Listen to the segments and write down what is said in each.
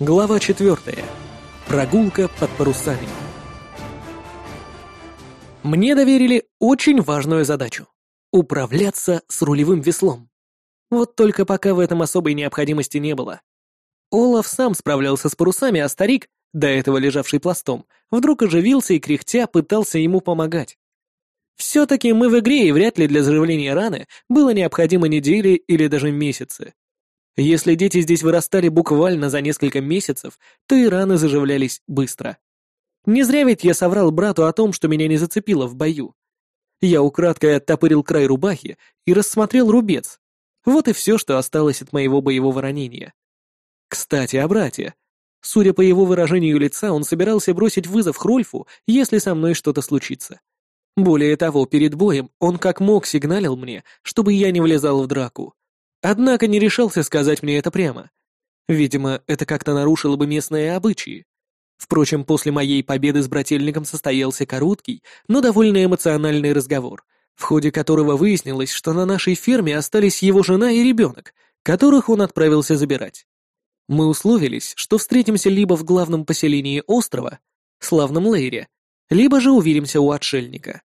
Глава четвертая. Прогулка под парусами. Мне доверили очень важную задачу — управляться с рулевым веслом. Вот только пока в этом особой необходимости не было. Олаф сам справлялся с парусами, а старик, до этого лежавший пластом, вдруг оживился и кряхтя пытался ему помогать. Все-таки мы в игре, и вряд ли для заживления раны было необходимо недели или даже месяцы. Если дети здесь вырастали буквально за несколько месяцев, то и раны заживлялись быстро. Не зря ведь я соврал брату о том, что меня не зацепило в бою. Я украдкой оттопырил край рубахи и рассмотрел рубец. Вот и все, что осталось от моего боевого ранения. Кстати, о брате. Судя по его выражению лица, он собирался бросить вызов Хрольфу, если со мной что-то случится. Более того, перед боем он как мог сигналил мне, чтобы я не влезал в драку. Однако не решался сказать мне это прямо. Видимо, это как-то нарушило бы местные обычаи. Впрочем, после моей победы с брательником состоялся короткий, но довольно эмоциональный разговор, в ходе которого выяснилось, что на нашей ферме остались его жена и ребенок, которых он отправился забирать. Мы условились, что встретимся либо в главном поселении острова, славном Лейре, либо же увидимся у отшельника.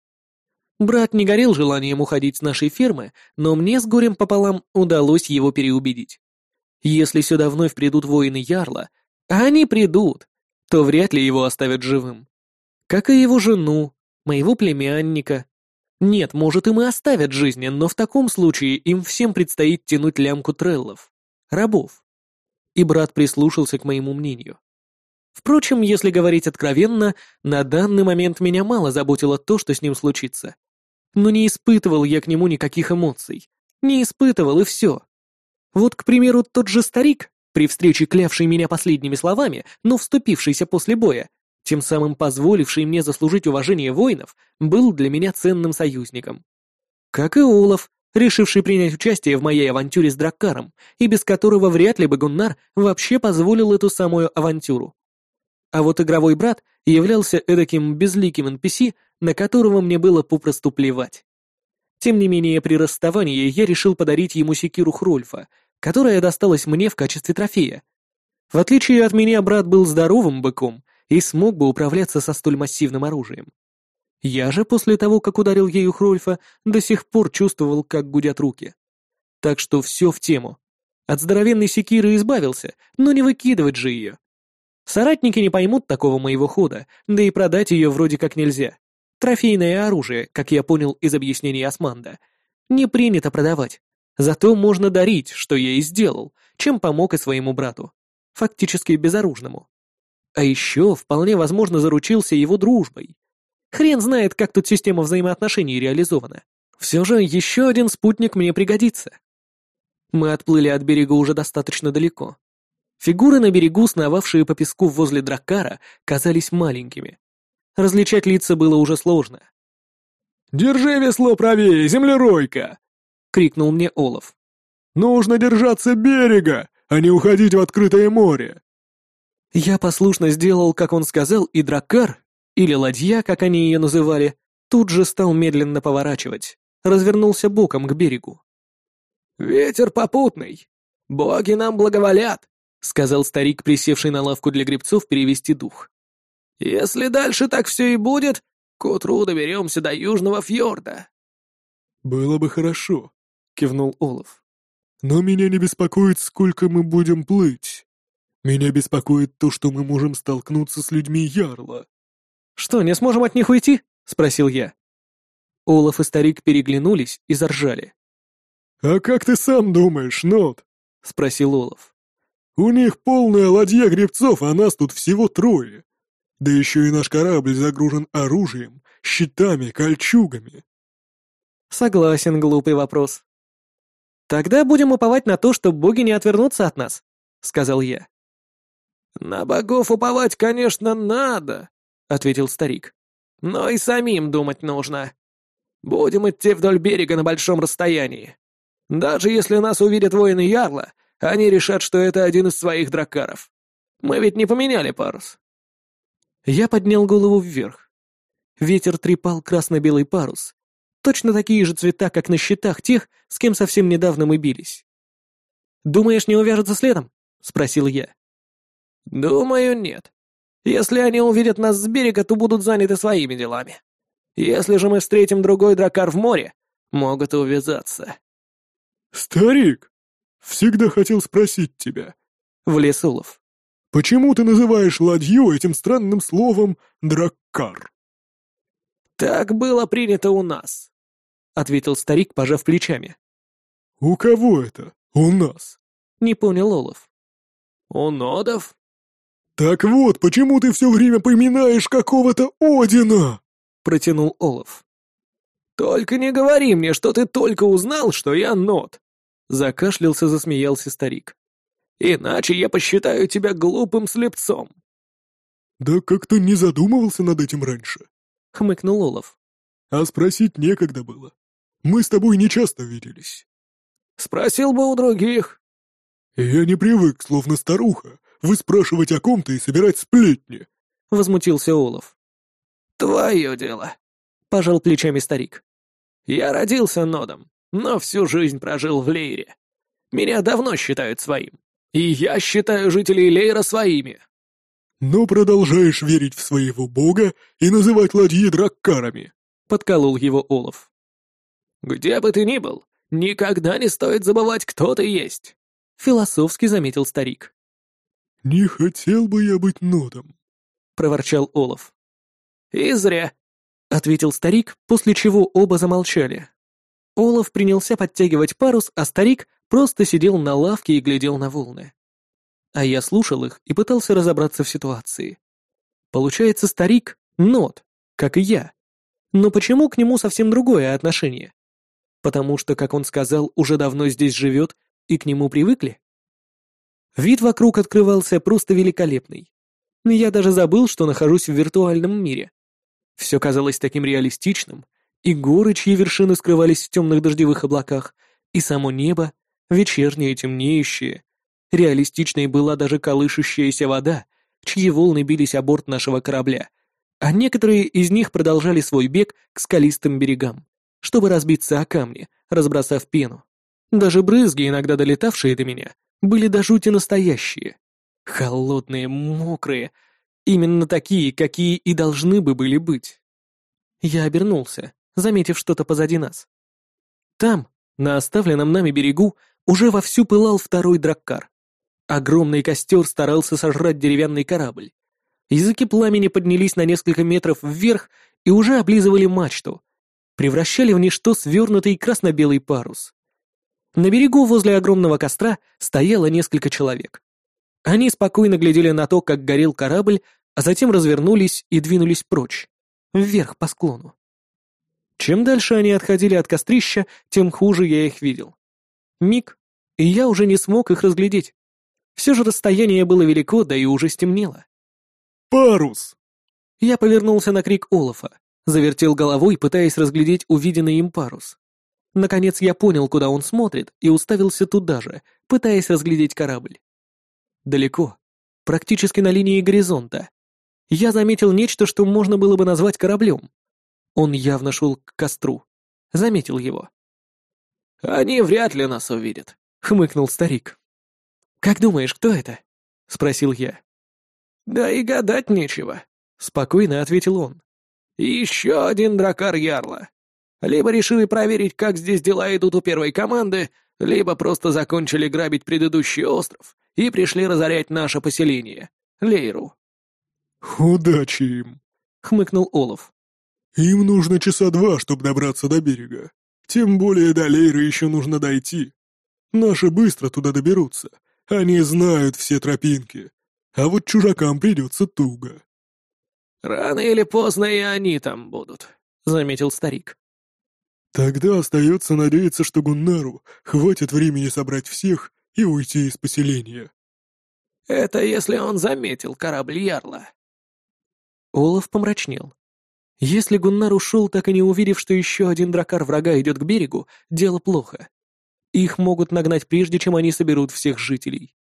Брат не горел желанием уходить с нашей фермы, но мне с горем пополам удалось его переубедить. Если сюда вновь придут воины Ярла, а они придут, то вряд ли его оставят живым. Как и его жену, моего племянника. Нет, может, им и оставят жизни, но в таком случае им всем предстоит тянуть лямку треллов, рабов. И брат прислушался к моему мнению. Впрочем, если говорить откровенно, на данный момент меня мало заботило то, что с ним случится но не испытывал я к нему никаких эмоций. Не испытывал, и все. Вот, к примеру, тот же старик, при встрече клявший меня последними словами, но вступившийся после боя, тем самым позволивший мне заслужить уважение воинов, был для меня ценным союзником. Как и Олаф, решивший принять участие в моей авантюре с Драккаром, и без которого вряд ли бы Гуннар вообще позволил эту самую авантюру. А вот игровой брат являлся эдаким безликим NPC, на которого мне было попросту плевать. Тем не менее, при расставании я решил подарить ему секиру Хрольфа, которая досталась мне в качестве трофея. В отличие от меня, брат был здоровым быком и смог бы управляться со столь массивным оружием. Я же после того, как ударил ею Хрольфа, до сих пор чувствовал, как гудят руки. Так что все в тему. От здоровенной секиры избавился, но не выкидывать же ее. Соратники не поймут такого моего хода, да и продать ее вроде как нельзя. Трофейное оружие, как я понял из объяснений Османда, не принято продавать. Зато можно дарить, что я и сделал, чем помог и своему брату. Фактически безоружному. А еще вполне возможно заручился его дружбой. Хрен знает, как тут система взаимоотношений реализована. Все же еще один спутник мне пригодится. Мы отплыли от берега уже достаточно далеко. Фигуры на берегу, сновавшие по песку возле драккара, казались маленькими. Различать лица было уже сложно. «Держи весло правее, землеройка!» — крикнул мне Олаф. «Нужно держаться берега, а не уходить в открытое море!» Я послушно сделал, как он сказал, и драккар, или ладья, как они ее называли, тут же стал медленно поворачивать, развернулся боком к берегу. «Ветер попутный. Боги нам благоволят», — сказал старик, присевший на лавку для гребцов, перевести дух. Если дальше так все и будет, к утру доберемся до Южного фьорда». «Было бы хорошо», — кивнул Олаф. «Но меня не беспокоит, сколько мы будем плыть. Меня беспокоит то, что мы можем столкнуться с людьми Ярла». «Что, не сможем от них уйти?» — спросил я. Олаф и старик переглянулись и заржали. «А как ты сам думаешь, Нот?» — спросил Олаф. «У них полная ладья гребцов, а нас тут всего трое. Да еще и наш корабль загружен оружием, щитами, кольчугами. Согласен, глупый вопрос. Тогда будем уповать на то, что боги не отвернутся от нас, сказал я. На богов уповать, конечно, надо, ответил старик. Но и самим думать нужно. Будем идти вдоль берега на большом расстоянии. Даже если нас увидят воины Ярла, они решат, что это один из своих дракаров. Мы ведь не поменяли парус. Я поднял голову вверх. Ветер трепал красно-белый парус. Точно такие же цвета, как на щитах тех, с кем совсем недавно мы бились. «Думаешь, не увяжется следом?» — спросил я. Думаю, нет. Если они увидят нас с берега, то будут заняты своими делами. Если же мы встретим другой дракар в море, могут увязаться. «Старик, всегда хотел спросить тебя», — влез Олов. «Почему ты называешь ладью этим странным словом «драккар»?» «Так было принято у нас», — ответил старик, пожав плечами. «У кого это? У нас?» — не понял Олов. «У нодов?» «Так вот, почему ты все время поминаешь какого-то Одина?» — протянул Олов. «Только не говори мне, что ты только узнал, что я нот!» Закашлялся, засмеялся старик. «Иначе я посчитаю тебя глупым слепцом!» «Да как-то не задумывался над этим раньше», — хмыкнул Олов. «А спросить некогда было. Мы с тобой не часто виделись». «Спросил бы у других». «Я не привык, словно старуха, выспрашивать о ком-то и собирать сплетни», — возмутился Олов. «Твое дело», — пожал плечами старик. Я родился нодом, но всю жизнь прожил в Лейре. Меня давно считают своим. И я считаю жителей Лейра своими. Но продолжаешь верить в своего бога и называть ладьи драккарами, подколол его Олаф. Где бы ты ни был, никогда не стоит забывать, кто ты есть, философски заметил старик. Не хотел бы я быть нодом, проворчал Олаф. И зря. — ответил старик, после чего оба замолчали. Олаф принялся подтягивать парус, а старик просто сидел на лавке и глядел на волны. А я слушал их и пытался разобраться в ситуации. Получается, старик — нот, как и я. Но почему к нему совсем другое отношение? Потому что, как он сказал, уже давно здесь живет и к нему привыкли? Вид вокруг открывался просто великолепный. Я даже забыл, что нахожусь в виртуальном мире. Все казалось таким реалистичным, и горы, чьи вершины скрывались в темных дождевых облаках, и само небо, вечернее, темнеющее. Реалистичной была даже колышущаяся вода, чьи волны бились о борт нашего корабля, а некоторые из них продолжали свой бег к скалистым берегам, чтобы разбиться о камни, разбросав пену. Даже брызги, иногда долетавшие до меня, были до жути настоящие. Холодные, мокрые, Именно такие, какие и должны бы были быть. Я обернулся, заметив что-то позади нас. Там, на оставленном нами берегу, уже вовсю пылал второй драккар. Огромный костер старался сожрать деревянный корабль. Языки пламени поднялись на несколько метров вверх и уже облизывали мачту, превращали в ничто свернутый красно-белый парус. На берегу возле огромного костра стояло несколько человек. Они спокойно глядели на то, как горел корабль, а затем развернулись и двинулись прочь, вверх по склону. Чем дальше они отходили от кострища, тем хуже я их видел. Миг, и я уже не смог их разглядеть. Все же расстояние было велико, да и уже стемнело. «Парус!» Я повернулся на крик Олафа, завертел головой, пытаясь разглядеть увиденный им парус. Наконец я понял, куда он смотрит, и уставился туда же, пытаясь разглядеть корабль. Далеко, практически на линии горизонта. Я заметил нечто, что можно было бы назвать кораблем. Он явно шел к костру. Заметил его. «Они вряд ли нас увидят», — хмыкнул старик. «Как думаешь, кто это?» — спросил я. «Да и гадать нечего», — спокойно ответил он. «Еще один дракар Ярла. Либо решили проверить, как здесь дела идут у первой команды, либо просто закончили грабить предыдущий остров и пришли разорять наше поселение, Лейру». «Удачи им», — хмыкнул Олаф. «Им нужно часа два, чтобы добраться до берега. Тем более до Лейры еще нужно дойти. Наши быстро туда доберутся. Они знают все тропинки. А вот чужакам придется туго». «Рано или поздно и они там будут», — заметил старик. Тогда остается надеяться, что Гуннару хватит времени собрать всех и уйти из поселения. Это если он заметил корабль Ярла. Олаф помрачнел. Если Гуннар ушел, так и не увидев, что еще один дракар врага идет к берегу, дело плохо. Их могут нагнать прежде, чем они соберут всех жителей.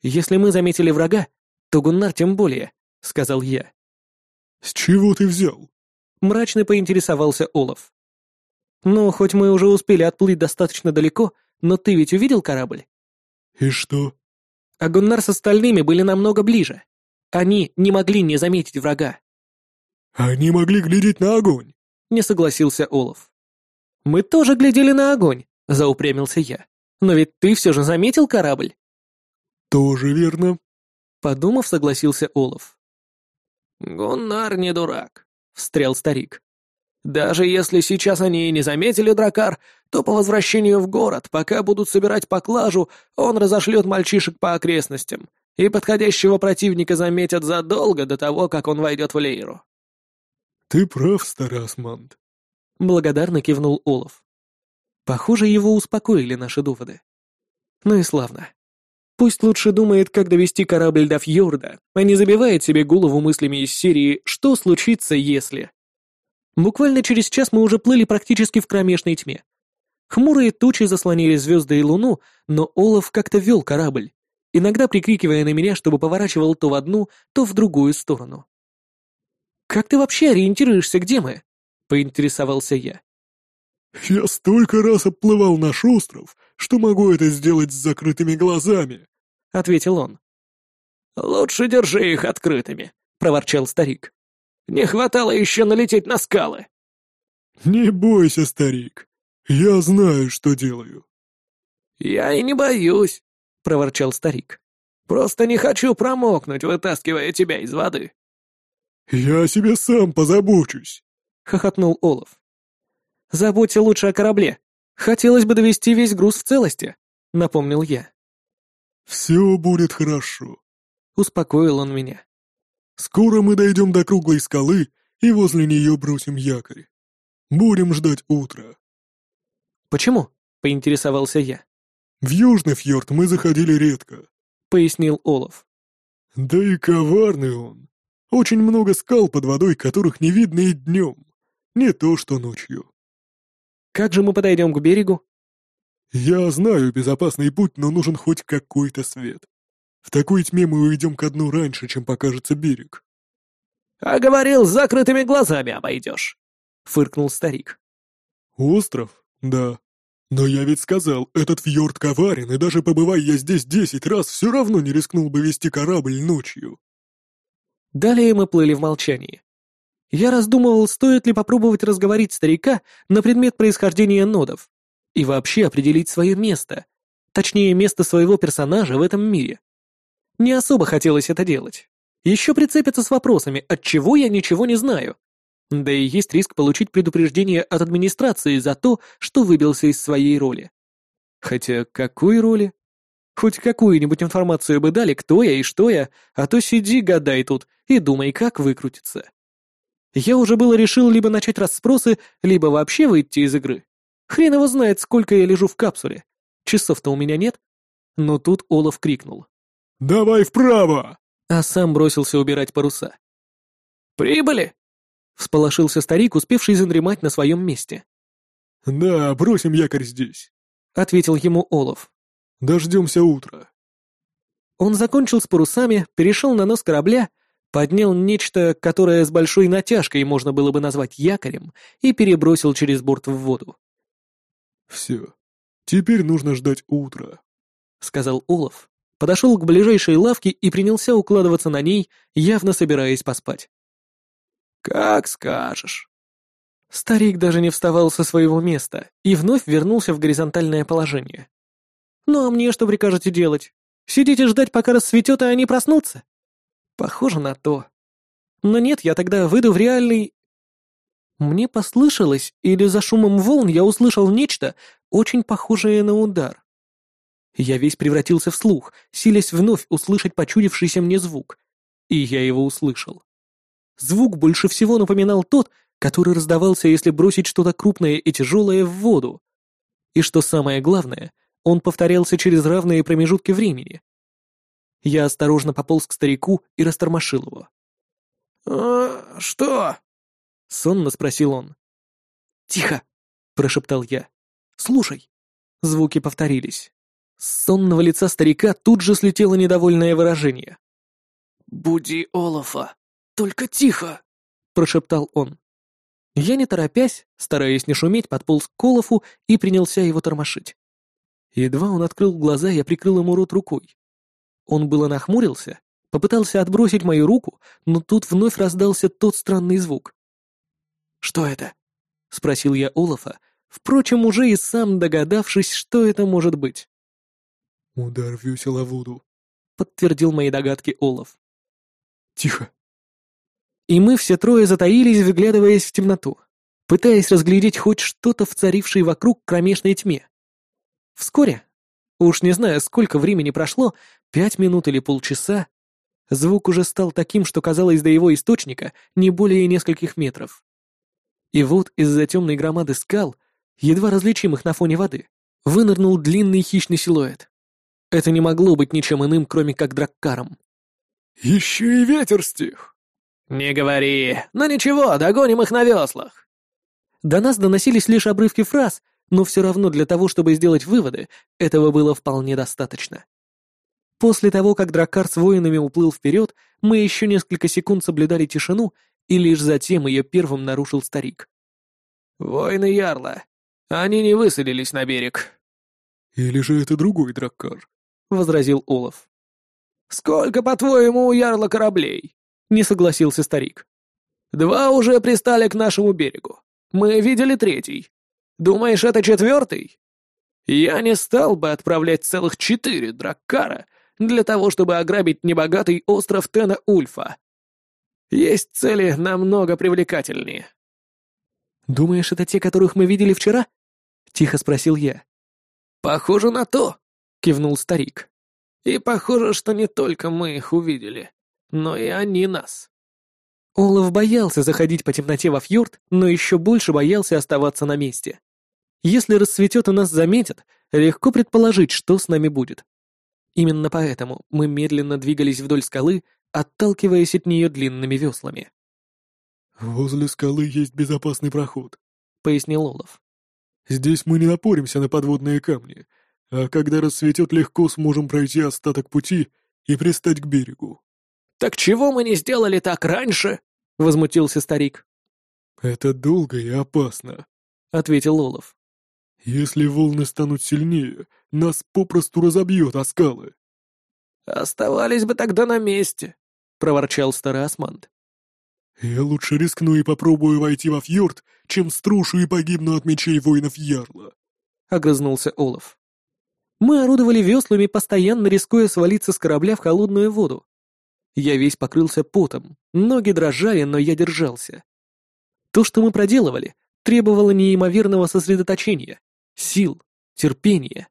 «Если мы заметили врага, то Гуннар тем более», — сказал я. «С чего ты взял?» — мрачно поинтересовался Олаф. «Ну, хоть мы уже успели отплыть достаточно далеко, но ты ведь увидел корабль?» «И что?» а Гуннар с остальными были намного ближе. Они не могли не заметить врага. «Они могли глядеть на огонь», — не согласился Олаф. «Мы тоже глядели на огонь», — заупрямился я. «Но ведь ты все же заметил корабль?» «Тоже верно», — подумав, согласился Олаф. «Гуннар не дурак», — встрял старик. «Даже если сейчас они и не заметили дракар, то по возвращению в город, пока будут собирать поклажу, он разошлет мальчишек по окрестностям, и подходящего противника заметят задолго до того, как он войдет в Лейру». «Ты прав, Старасманд», — благодарно кивнул Олаф. Похоже, его успокоили наши доводы. Ну и славно. Пусть лучше думает, как довести корабль до фьорда, а не забивает себе голову мыслями из серии «Что случится, если?». Буквально через час мы уже плыли практически в кромешной тьме. Хмурые тучи заслонили звезды и луну, но Олаф как-то вел корабль, иногда прикрикивая на меня, чтобы поворачивал то в одну, то в другую сторону. «Как ты вообще ориентируешься, где мы?» — поинтересовался я. «Я столько раз обплывал наш остров, что могу это сделать с закрытыми глазами», — ответил он. «Лучше держи их открытыми», — проворчал старик. «Не хватало еще налететь на скалы». «Не бойся, старик. Я знаю, что делаю». «Я и не боюсь», — проворчал старик. «Просто не хочу промокнуть, вытаскивая тебя из воды». «Я о себе сам позабочусь», — хохотнул Олаф. «Заботься лучше о корабле. Хотелось бы довести весь груз в целости», — напомнил я. «Все будет хорошо», — успокоил он меня. «Скоро мы дойдем до круглой скалы и возле нее бросим якорь. Будем ждать утра». «Почему?» — поинтересовался я. «В Южный фьорд мы заходили редко», — пояснил Олаф. «Да и коварный он. Очень много скал под водой, которых не видно и днем. Не то что ночью». «Как же мы подойдем к берегу?» «Я знаю безопасный путь, но нужен хоть какой-то свет. В такой тьме мы уйдем ко дну раньше, чем покажется берег». «А говорил, с закрытыми глазами обойдешь», — фыркнул старик. «Остров? Да. Но я ведь сказал, этот фьорд коварен, и даже побывай я здесь десять раз, все равно не рискнул бы вести корабль ночью». Далее мы плыли в молчании. Я раздумывал, стоит ли попробовать разговорить старика на предмет происхождения нодов и вообще определить свое место, точнее место своего персонажа в этом мире. Не особо хотелось это делать. Еще прицепиться с вопросами, от чего я ничего не знаю. Да и есть риск получить предупреждение от администрации за то, что выбился из своей роли. Хотя какой роли? Хоть какую-нибудь информацию бы дали, кто я и что я, а то сиди, гадай тут и думай, как выкрутиться. Я уже было решил либо начать расспросы, либо вообще выйти из игры. Хрен его знает, сколько я лежу в капсуле. Часов-то у меня нет. Но тут Олаф крикнул. «Давай вправо!» А сам бросился убирать паруса. «Прибыли!» Всполошился старик, успевший задремать на своем месте. «Да, бросим якорь здесь», — ответил ему Олаф. «Дождемся утра». Он закончил с парусами, перешел на нос корабля, поднял нечто, которое с большой натяжкой можно было бы назвать якорем, и перебросил через борт в воду. «Все, теперь нужно ждать утра», — сказал Олаф, подошел к ближайшей лавке и принялся укладываться на ней, явно собираясь поспать. «Как скажешь». Старик даже не вставал со своего места и вновь вернулся в горизонтальное положение. «Ну а мне что прикажете делать? Сидите ждать, пока рассветет, и они проснутся?» «Похоже на то. Но нет, я тогда выйду в реальный...» Мне послышалось, или за шумом волн я услышал нечто, очень похожее на удар. Я весь превратился в слух, силясь вновь услышать почудившийся мне звук. И я его услышал. Звук больше всего напоминал тот, который раздавался, если бросить что-то крупное и тяжелое в воду. И что самое главное, он повторялся через равные промежутки времени. Я осторожно пополз к старику и растормошил его. «А, что?» — сонно спросил он. «Тихо!» — прошептал я. «Слушай!» Звуки повторились. С сонного лица старика тут же слетело недовольное выражение. «Буди Олафа!» «Только тихо!» — прошептал он. Я, не торопясь, стараясь не шуметь, подполз к Колофу и принялся его тормошить. Едва он открыл глаза, я прикрыл ему рот рукой. Он было нахмурился, попытался отбросить мою руку, но тут вновь раздался тот странный звук. «Что это?» — спросил я Олафа, впрочем, уже и сам догадавшись, что это может быть. «Удар о воду», — подтвердил мои догадки Олаф. «Тихо». И мы все трое затаились, выглядываясь в темноту, пытаясь разглядеть хоть что-то в царившей вокруг кромешной тьме. Вскоре, уж не знаю, сколько времени прошло, пять минут или полчаса, звук уже стал таким, что казалось до его источника не более нескольких метров. И вот из-за темной громады скал, едва различимых на фоне воды, вынырнул длинный хищный силуэт. Это не могло быть ничем иным, кроме как драккаром. «Еще и ветер стих!» «Не говори, но ничего, догоним их на веслах!» До нас доносились лишь обрывки фраз, но все равно для того, чтобы сделать выводы, этого было вполне достаточно. После того, как драккар с воинами уплыл вперед, мы еще несколько секунд соблюдали тишину и лишь затем ее первым нарушил старик. «Воины Ярла. Они не высадились на берег». «Или же это другой драккар?» — возразил Олаф. «Сколько, по-твоему, у Ярла кораблей?» — не согласился старик. «Два уже пристали к нашему берегу. Мы видели третий. Думаешь, это четвертый? Я не стал бы отправлять целых четыре драккара для того, чтобы ограбить небогатый остров Тена-Ульфа. Есть цели намного привлекательнее. «Думаешь, это те, которых мы видели вчера?» — тихо спросил я. «Похоже на то», — кивнул старик. «И похоже, что не только мы их увидели, но и они нас». Олаф боялся заходить по темноте во фьорд, но еще больше боялся оставаться на месте. Если рассветет и нас заметят, легко предположить, что с нами будет. Именно поэтому мы медленно двигались вдоль скалы, отталкиваясь от нее длинными веслами. «Возле скалы есть безопасный проход», — пояснил Олаф. «Здесь мы не напоримся на подводные камни, а когда рассветет, легко сможем пройти остаток пути и пристать к берегу». «Так чего мы не сделали так раньше?» — возмутился старик. «Это долго и опасно», — ответил Олаф. «Если волны станут сильнее, нас попросту разобьет о скалы». «Оставались бы тогда на месте», — проворчал старый Османд. «Я лучше рискну и попробую войти во фьорд, чем струшу и погибну от мечей воинов Ярла», — огрызнулся Олаф. Мы орудовали веслами, постоянно рискуя свалиться с корабля в холодную воду. Я весь покрылся потом, ноги дрожали, но я держался. То, что мы проделывали, требовало неимоверного сосредоточения, сил, терпения.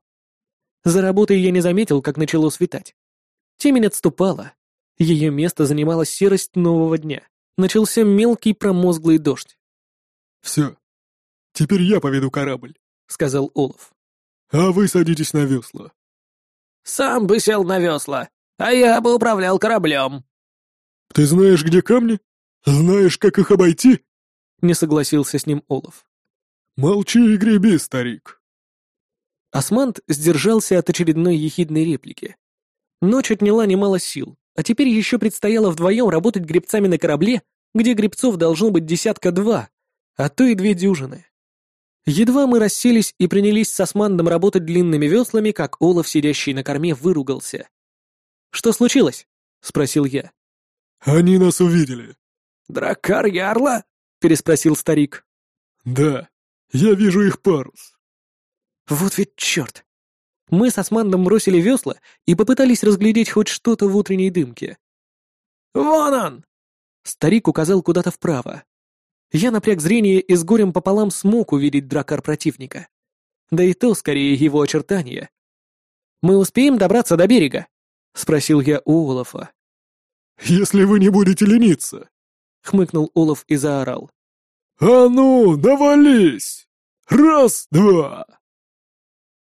За работой я не заметил, как начало светать. Темень отступала. Ее место занимала серость нового дня. Начался мелкий промозглый дождь. «Все. Теперь я поведу корабль», — сказал Олаф. «А вы садитесь на весла». «Сам бы сел на весла, а я бы управлял кораблем». «Ты знаешь, где камни? Знаешь, как их обойти?» — не согласился с ним Олаф. «Молчи и греби, старик». Османт сдержался от очередной ехидной реплики. Ночь отняла немало сил, а теперь еще предстояло вдвоем работать гребцами на корабле, где гребцов должно быть десятка два, а то и две дюжины. Едва мы расселись и принялись с Османдом работать длинными веслами, как Олаф, сидящий на корме, выругался. «Что случилось?» — спросил я. «Они нас увидели». «Драккар Ярла?» — переспросил старик. «Да, я вижу их парус». «Вот ведь черт! Мы с Османдом бросили весла и попытались разглядеть хоть что-то в утренней дымке. «Вон он!» Старик указал куда-то вправо. Я напряг зрение и с горем пополам смог увидеть дракар противника. Да и то, скорее, его очертания. «Мы успеем добраться до берега?» — спросил я у Олафа. «Если вы не будете лениться!» — хмыкнул Олаф и заорал. «А ну, навались! Раз, два!»